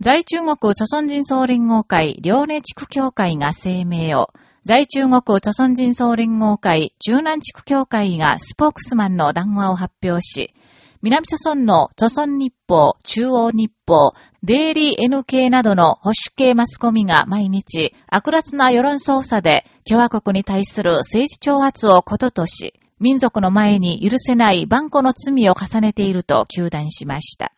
在中国朝鮮人総連合会両寧地区協会が声明を、在中国朝鮮人総連合会中南地区協会がスポークスマンの談話を発表し、南朝鮮の朝鮮日報、中央日報、デイリー NK などの保守系マスコミが毎日悪辣な世論操作で共和国に対する政治挑発をこととし、民族の前に許せない万古の罪を重ねていると求断しました。